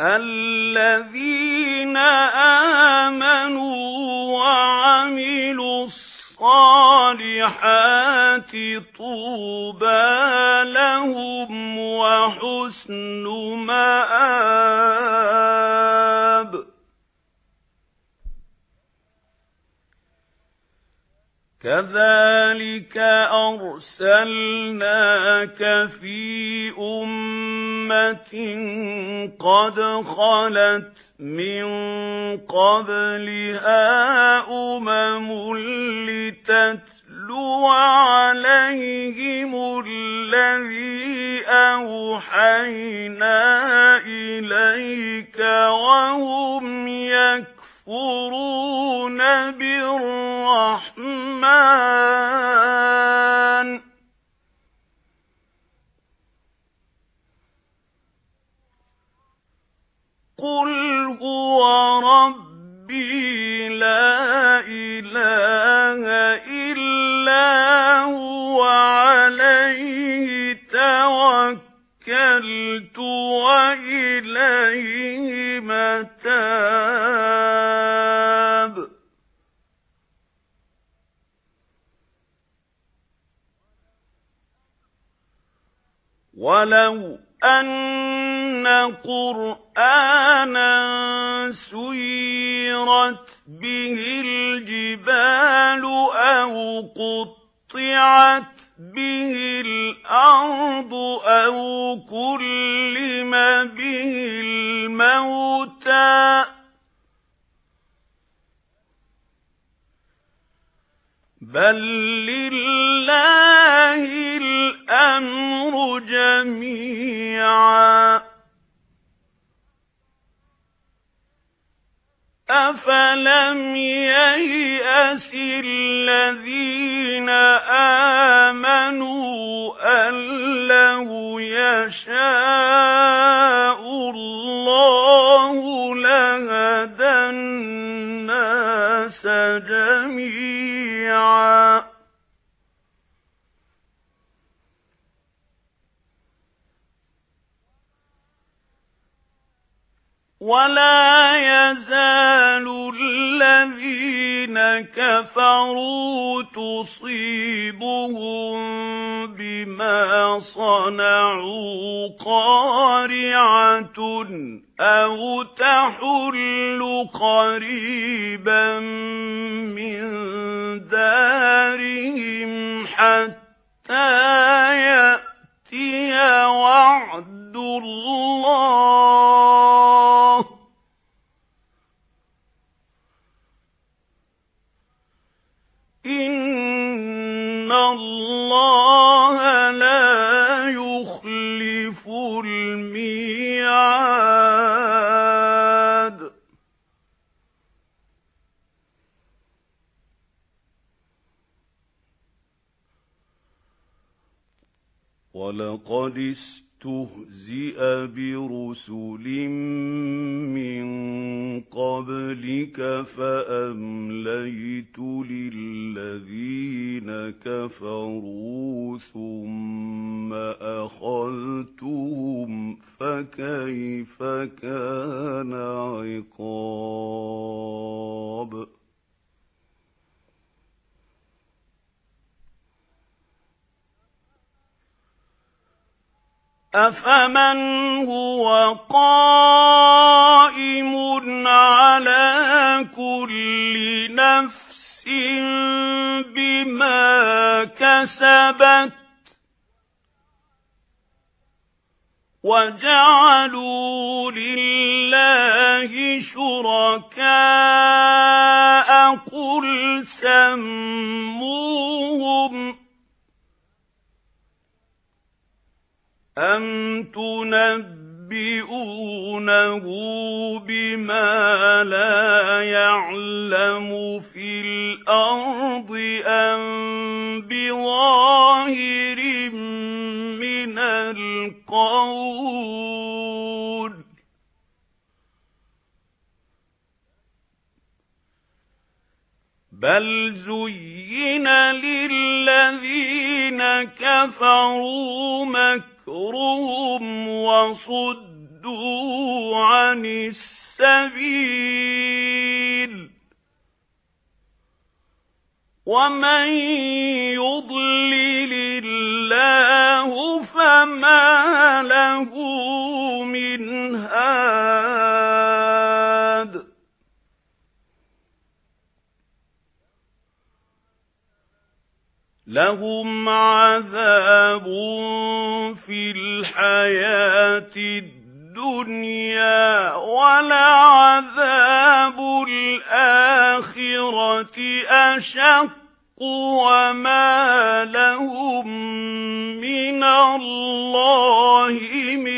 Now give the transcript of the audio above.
الَّذِينَ آمَنُوا وَعَمِلُوا الصَّالِحَاتِ طُوبَى لَهُمْ وَحُسْنُ مَآبٍ. كَذَلِكَ أَرْسَلْنَاكَ فِي أُمَّةٍ قَدْ خَلَتْ مِنْ قَبْلِهَا أُمَمٌ لِتَتْلُوَ عَلَيْهِمُ الَّذِي أَوْحَيْنَا إِلَيْكَ وَهُمْ يَكْفُرُونَ بِالرَّحْمَنِ. لَا إِلَٰهَ إِلَّا هُوَ عَلَيْهِ تَوَكَّلْتُ وَإِلَيْهِ مَتَابِ. وَلَوْ أَنَّ قُرْآنًا سُيِّرَتْ بِهِ الْجِبَالُ أَوْ قُطِّعَتْ بِهِ الْأَرْضُ أَوْ كُلِّمَ بِهِ الْمَوْتَى بَل لِّلَّهِ الْأَمْرُ جَمِيعًا أَفَلَمْ يَيْأَسِ الَّذِينَ آمَنُوا أَن لَّوْ يَشَاءُ اللَّهُ لَهَدَى النَّاسَ جَمِيعًا وَلَا يَزَالُ كَفَرُوا تُصِيبُهُم بِمَا صَنَعُوا قَارِعَةٌ أَوْ تَحُلُّ قَرِيبًا مِّن دَارِهِمْ حَتَّى يَأْتِيَ وَعْدُ اللَّهِ إِنَّ اللَّهَ لَا يُخْلِفُ الْمِيعَادَ. وَلَقَدِ اسْتُهْزِئَ بِرُسُلٍ مِّن قَبْلِكَ فَأَمْلَيْتُ لِلَّذِينَ كَفَرُوا ثُمَّ أَخَذْتُهُمْ فَكَيْفَ كَانَ عِقَابِ؟ أَفَمَنْ هُوَ قَائِمٌ عَلَى كُلِّ نَفْسٍ بِمَا كَسَبَتْ وَجَعَلُوا لِلَّهِ شُرَكَاءَ قُلْ سَمُّوهُمْ أَمْ تُنَبِّئُونَهُ بِمَا لَا يَعْلَمُ فِي بَلْ زُيِّنَ لِلَّذِينَ كَفَرُوا مَكْرُهُمْ وَصُدُّوا عَنِ السَّبِيلِ وَمَن يُضْلِلِ اللَّهُ فَمَا لَهُ لَهُمْ عَذَابٌ فِي الْحَيَاةِ الدُّنْيَا وَلَعَذَابُ الْآخِرَةِ أَشَقُّ وَمَا لَهُم مِّنَ اللَّهِ مِن